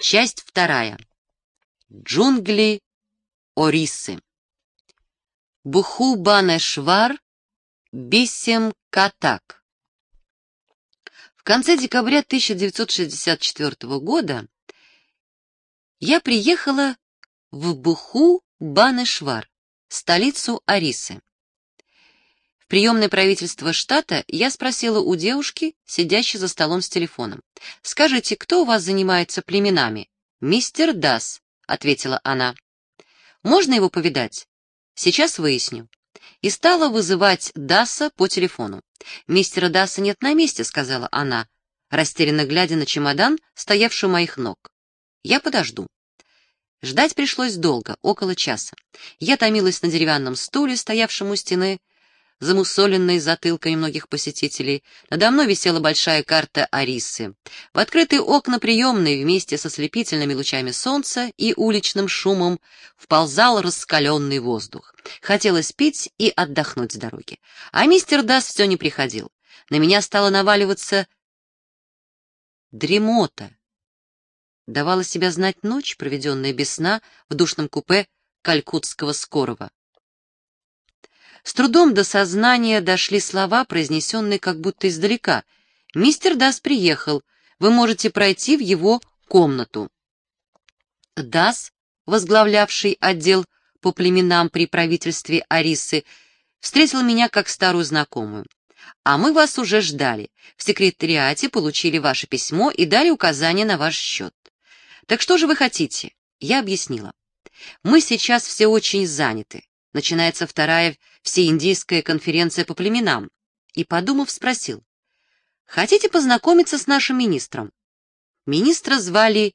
Часть вторая. Джунгли Орисы. Буху-Банешвар, Биссем-Катак. В конце декабря 1964 года я приехала в Буху-Банешвар, столицу Арисы. Приемное правительство штата я спросила у девушки, сидящей за столом с телефоном, «Скажите, кто у вас занимается племенами?» «Мистер Дас», — ответила она. «Можно его повидать?» «Сейчас выясню». И стала вызывать Даса по телефону. «Мистера Даса нет на месте», — сказала она, растерянно глядя на чемодан, стоявший у моих ног. «Я подожду». Ждать пришлось долго, около часа. Я томилась на деревянном стуле, стоявшем у стены, замусоленной затылками многих посетителей. Надо мной висела большая карта Арисы. В открытые окна приемной вместе со слепительными лучами солнца и уличным шумом вползал раскаленный воздух. Хотелось пить и отдохнуть с дороги. А мистер Дас все не приходил. На меня стала наваливаться дремота. Давала себя знать ночь, проведенная без сна в душном купе калькутского скорого. С трудом до сознания дошли слова, произнесенные как будто издалека. «Мистер Дас приехал. Вы можете пройти в его комнату». Дас, возглавлявший отдел по племенам при правительстве Арисы, встретил меня как старую знакомую. «А мы вас уже ждали. В секретариате получили ваше письмо и дали указания на ваш счет. Так что же вы хотите?» Я объяснила. «Мы сейчас все очень заняты. Начинается вторая всеиндийская конференция по племенам. И, подумав, спросил. «Хотите познакомиться с нашим министром?» Министра звали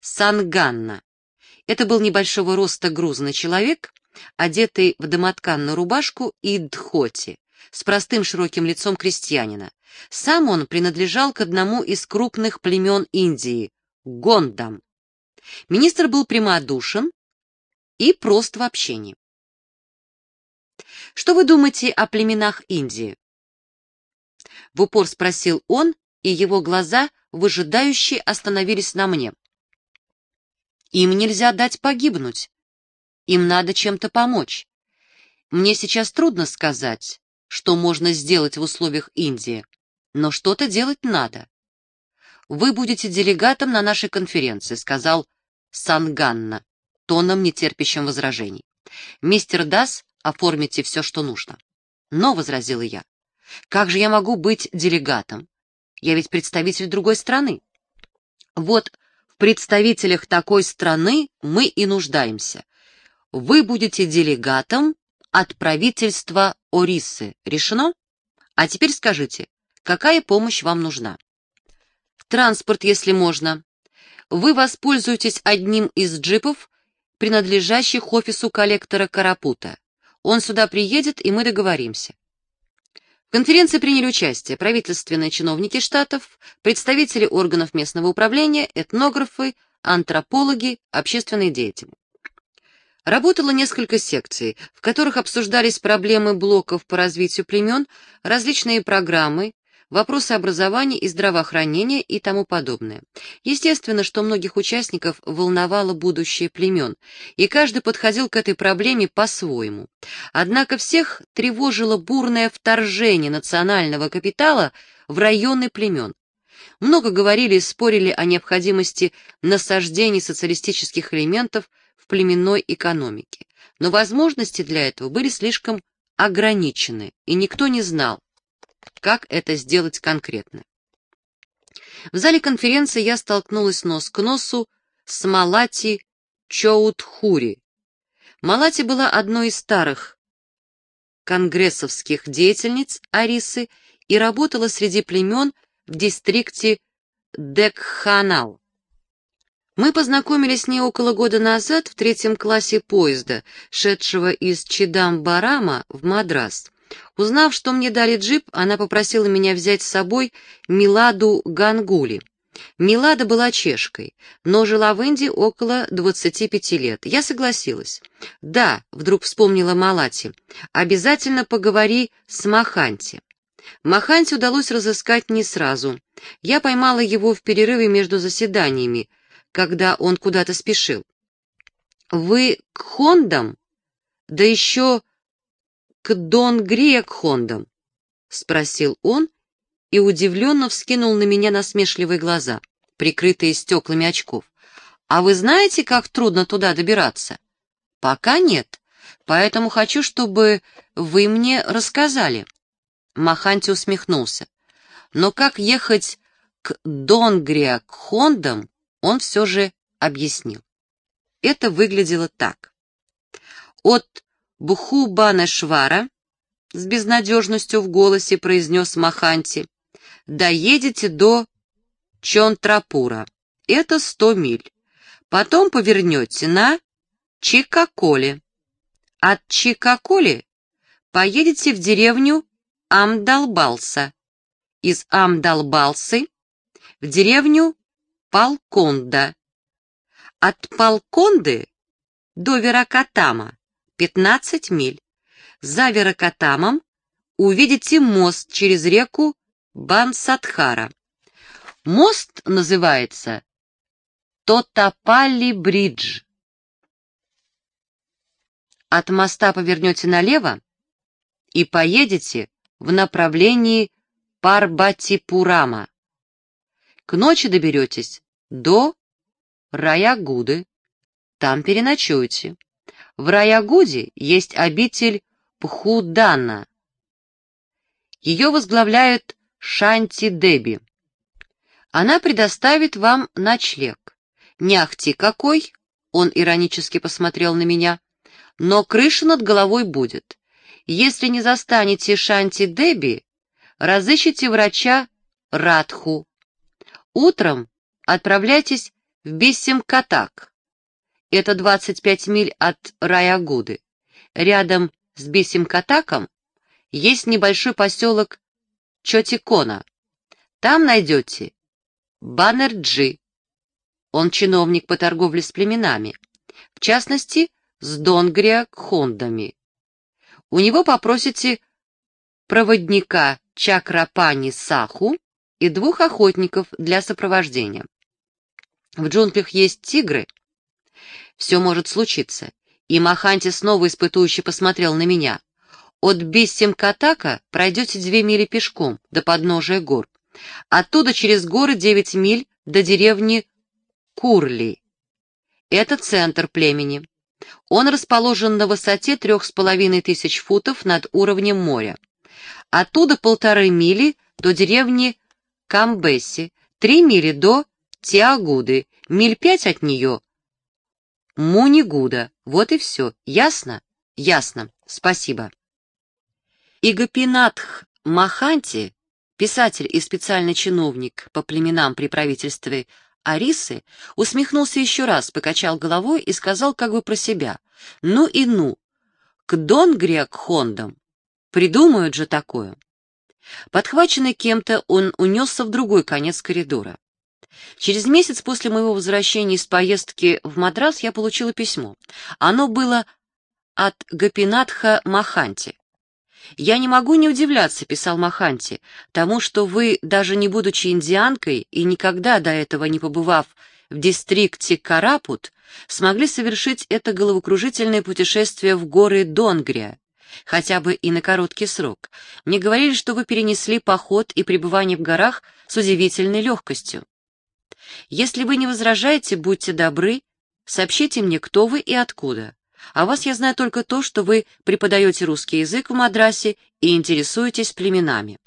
Санганна. Это был небольшого роста грузный человек, одетый в домотканную рубашку и дхоти, с простым широким лицом крестьянина. Сам он принадлежал к одному из крупных племен Индии — Гондам. Министр был прямодушен и прост в общении. Что вы думаете о племенах Индии? В упор спросил он, и его глаза, выжидающие, остановились на мне. Им нельзя дать погибнуть. Им надо чем-то помочь. Мне сейчас трудно сказать, что можно сделать в условиях Индии, но что-то делать надо. Вы будете делегатом на нашей конференции, сказал Санганна, тоном нетерпящим возражений. Мистер Дас оформите все, что нужно. Но, — возразила я, — как же я могу быть делегатом? Я ведь представитель другой страны. Вот в представителях такой страны мы и нуждаемся. Вы будете делегатом от правительства Орисы. Решено? А теперь скажите, какая помощь вам нужна? Транспорт, если можно. Вы воспользуетесь одним из джипов, принадлежащих офису коллектора Карапута. Он сюда приедет, и мы договоримся. В конференции приняли участие правительственные чиновники штатов, представители органов местного управления, этнографы, антропологи, общественные деятели. Работало несколько секций, в которых обсуждались проблемы блоков по развитию племен, различные программы, вопросы образования и здравоохранения и тому подобное. Естественно, что многих участников волновало будущее племен, и каждый подходил к этой проблеме по-своему. Однако всех тревожило бурное вторжение национального капитала в районы племен. Много говорили и спорили о необходимости насаждений социалистических элементов в племенной экономике. Но возможности для этого были слишком ограничены, и никто не знал, как это сделать конкретно. В зале конференции я столкнулась нос к носу с Малати Чоутхури. Малати была одной из старых конгрессовских деятельниц Арисы и работала среди племен в дистрикте Декханал. Мы познакомились с ней около года назад в третьем классе поезда, шедшего из Чидамбарама в Мадрас. Узнав, что мне дали джип, она попросила меня взять с собой Миладу Гангули. Милада была чешкой, но жила в Индии около 25 лет. Я согласилась. «Да», — вдруг вспомнила Малати, — «обязательно поговори с Маханти». Маханти удалось разыскать не сразу. Я поймала его в перерыве между заседаниями, когда он куда-то спешил. «Вы к Хондам? Да еще к Донгрия к Хондам?» — спросил он и удивленно вскинул на меня насмешливые глаза, прикрытые стеклами очков. «А вы знаете, как трудно туда добираться?» «Пока нет, поэтому хочу, чтобы вы мне рассказали». Маханти усмехнулся. «Но как ехать к Донгрия к Хондам, он все же объяснил. Это выглядело так. От Бухубана-Швара с безнадежностью в голосе произнес Маханти, доедете до Чонтрапура. Это сто миль. Потом повернете на Чикаколе. От Чикаколи поедете в деревню Амдалбалса. Из Амдалбалсы в деревню Палконда. От Палконды до Веракатама 15 миль. За Веракатамом увидите мост через реку Бансадхара. Мост называется Тотапалли-бридж. От моста повернете налево и поедете в направлении Парбатипурама. К ночи доберетесь до Раягуды. Там переночуете. В Раягуде есть обитель Пхудана. Ее возглавляет Шанти Деби. Она предоставит вам ночлег. Не ахти какой, он иронически посмотрел на меня, но крыша над головой будет. Если не застанете Шанти Деби, разыщите врача Радху. Утром отправляйтесь в Бессимкатак. Это 25 миль от Раягуды. Рядом с Бессимкатаком есть небольшой поселок Чотикона. Там найдете Баннерджи. Он чиновник по торговле с племенами, в частности, с Донгрия Хондами. У него попросите проводника Чакрапани Саху и двух охотников для сопровождения. В джунглях есть тигры. Все может случиться. И Маханти снова испытующе посмотрел на меня. От Биссимкатака пройдете две мили пешком до подножия гор. Оттуда через горы девять миль до деревни Курли. Это центр племени. Он расположен на высоте трех с половиной тысяч футов над уровнем моря. Оттуда полторы мили до деревни Камбесси, три мили до Тиагуды, миль пять от нее Мунигуда. Вот и все. Ясно? Ясно. Спасибо. И Гопинатх Маханти, писатель и специальный чиновник по племенам при правительстве Арисы, усмехнулся еще раз, покачал головой и сказал как бы про себя. «Ну и ну! К Донгрия к Хондам! Придумают же такое!» Подхваченный кем-то, он унесся в другой конец коридора. Через месяц после моего возвращения из поездки в Мадрас я получила письмо. Оно было от Гапинатха Маханти. «Я не могу не удивляться», — писал Маханти, «тому, что вы, даже не будучи индианкой и никогда до этого не побывав в дистрикте Карапут, смогли совершить это головокружительное путешествие в горы Донгрия, хотя бы и на короткий срок. Мне говорили, что вы перенесли поход и пребывание в горах с удивительной легкостью. Если вы не возражаете, будьте добры, сообщите мне, кто вы и откуда. О вас я знаю только то, что вы преподаете русский язык в Мадрасе и интересуетесь племенами.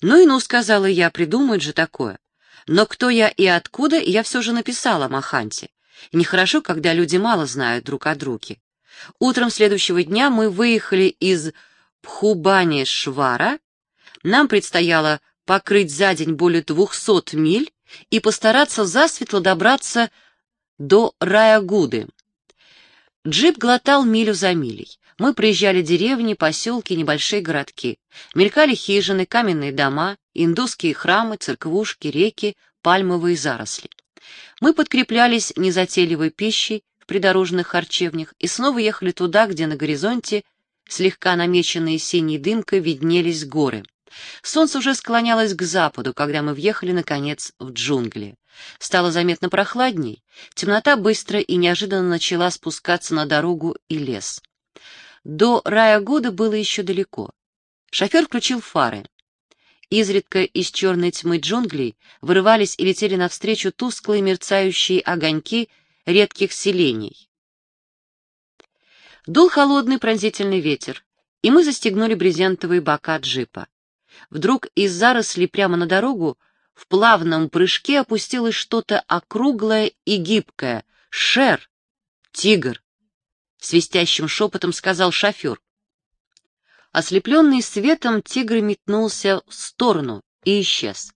Ну и ну, сказала я, придумают же такое. Но кто я и откуда, я все же написала Маханте. Нехорошо, когда люди мало знают друг о друге. Утром следующего дня мы выехали из Пхубани-Швара. Нам предстояло покрыть за день более двухсот миль и постараться засветло добраться до Раягуды. Джип глотал милю за милей. Мы проезжали деревни, поселки, небольшие городки. Мелькали хижины, каменные дома, индусские храмы, церквушки, реки, пальмовые заросли. Мы подкреплялись незатейливой пищей в придорожных харчевнях и снова ехали туда, где на горизонте, слегка намеченные синей дымкой, виднелись горы. Солнце уже склонялось к западу, когда мы въехали, наконец, в джунгли. Стало заметно прохладней, темнота быстро и неожиданно начала спускаться на дорогу и лес. До рая года было еще далеко. Шофер включил фары. Изредка из черной тьмы джунглей вырывались и летели навстречу тусклые мерцающие огоньки редких селений. Дул холодный пронзительный ветер, и мы застегнули брезентовые бока джипа. Вдруг из зарослей прямо на дорогу в плавном прыжке опустилось что-то округлое и гибкое. «Шер! Тигр!» — свистящим шепотом сказал шофер. Ослепленный светом, тигр метнулся в сторону и исчез.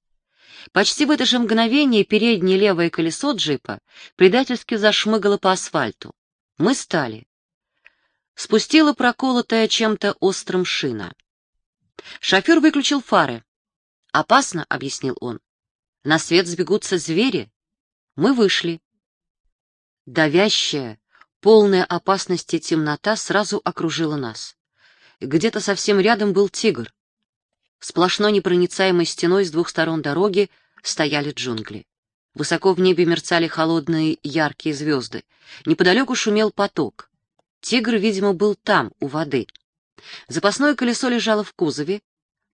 Почти в это же мгновение переднее левое колесо джипа предательски зашмыгало по асфальту. Мы стали. Спустила проколотая чем-то острым шина. Шофер выключил фары. «Опасно», — объяснил он. «На свет сбегутся звери». Мы вышли. Давящая, полная опасности темнота сразу окружила нас. Где-то совсем рядом был тигр. Сплошной непроницаемой стеной с двух сторон дороги стояли джунгли. Высоко в небе мерцали холодные яркие звезды. Неподалеку шумел поток. Тигр, видимо, был там, у воды. Запасное колесо лежало в кузове,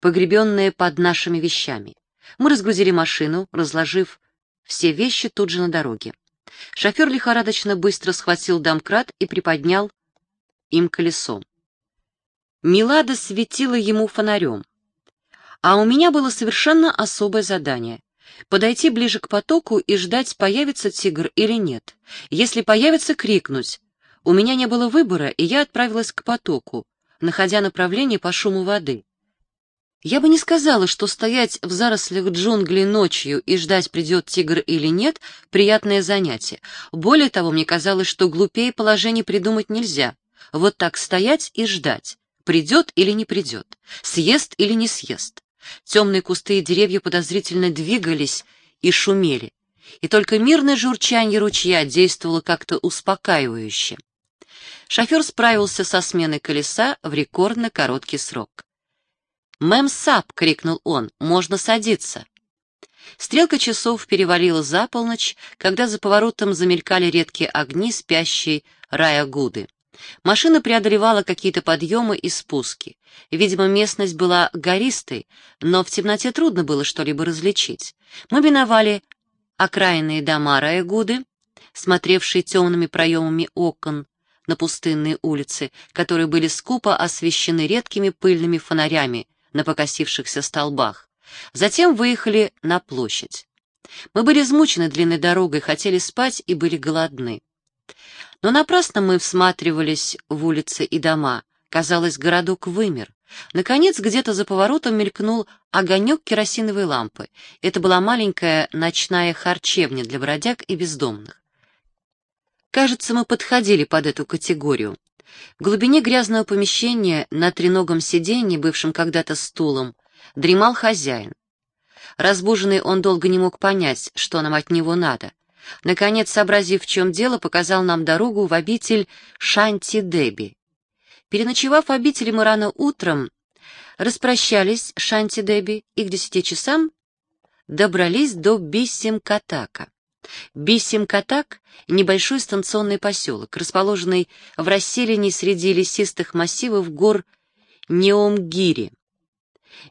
погребенное под нашими вещами. Мы разгрузили машину, разложив все вещи тут же на дороге. Шофер лихорадочно быстро схватил домкрат и приподнял им колесо. Милада светила ему фонарем. А у меня было совершенно особое задание — подойти ближе к потоку и ждать, появится тигр или нет. Если появится, крикнуть. У меня не было выбора, и я отправилась к потоку, находя направление по шуму воды. Я бы не сказала, что стоять в зарослях джунглей ночью и ждать, придет тигр или нет, приятное занятие. Более того, мне казалось, что глупее положение придумать нельзя. Вот так стоять и ждать придет или не придет, съест или не съест. Темные кусты и деревья подозрительно двигались и шумели, и только мирное журчанье ручья действовало как-то успокаивающе. Шофер справился со сменой колеса в рекордно короткий срок. «Мэм Сап!» — крикнул он. «Можно садиться!» Стрелка часов перевалила за полночь, когда за поворотом замелькали редкие огни спящей Рая Гуды. Машина преодолевала какие-то подъемы и спуски. Видимо, местность была гористой, но в темноте трудно было что-либо различить. Мы миновали окраинные дома Раягуды, смотревшие темными проемами окон на пустынные улицы, которые были скупо освещены редкими пыльными фонарями на покосившихся столбах. Затем выехали на площадь. Мы были измучены длинной дорогой, хотели спать и были голодны. Но напрасно мы всматривались в улицы и дома. Казалось, городок вымер. Наконец, где-то за поворотом мелькнул огонек керосиновой лампы. Это была маленькая ночная харчевня для бродяг и бездомных. Кажется, мы подходили под эту категорию. В глубине грязного помещения на треногом сиденье, бывшем когда-то стулом, дремал хозяин. Разбуженный он долго не мог понять, что нам от него надо. Наконец, сообразив, в чем дело, показал нам дорогу в обитель Шанти-Деби. Переночевав в обители мы рано утром, распрощались с Шанти-Деби и к десяти часам добрались до Биссим-Катака. Биссим-Катак — небольшой станционный поселок, расположенный в расселении среди лесистых массивов гор Неомгири.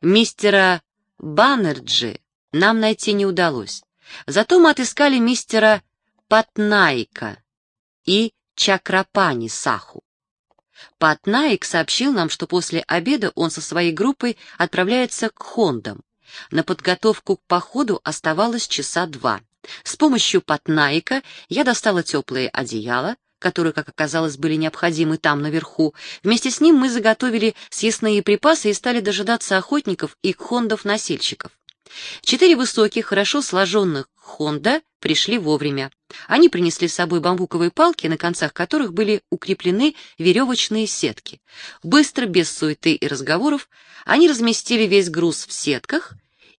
Мистера Баннерджи нам найти не удалось. Зато мы отыскали мистера Патнайка и Чакрапани Саху. Патнаик сообщил нам, что после обеда он со своей группой отправляется к Хондам. На подготовку к походу оставалось часа два. С помощью Патнаика я достала теплые одеяла, которые, как оказалось, были необходимы там наверху. Вместе с ним мы заготовили съестные припасы и стали дожидаться охотников и хондов-носильщиков. Четыре высоких, хорошо сложенных Хонда пришли вовремя. Они принесли с собой бамбуковые палки, на концах которых были укреплены веревочные сетки. Быстро, без суеты и разговоров, они разместили весь груз в сетках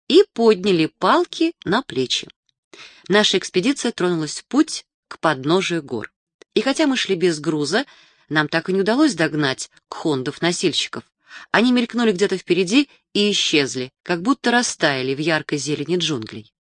и подняли палки на плечи. Наша экспедиция тронулась в путь к подножию гор. И хотя мы шли без груза, нам так и не удалось догнать кхондов-носильщиков. Они мелькнули где-то впереди и исчезли, как будто растаяли в яркой зелени джунглей.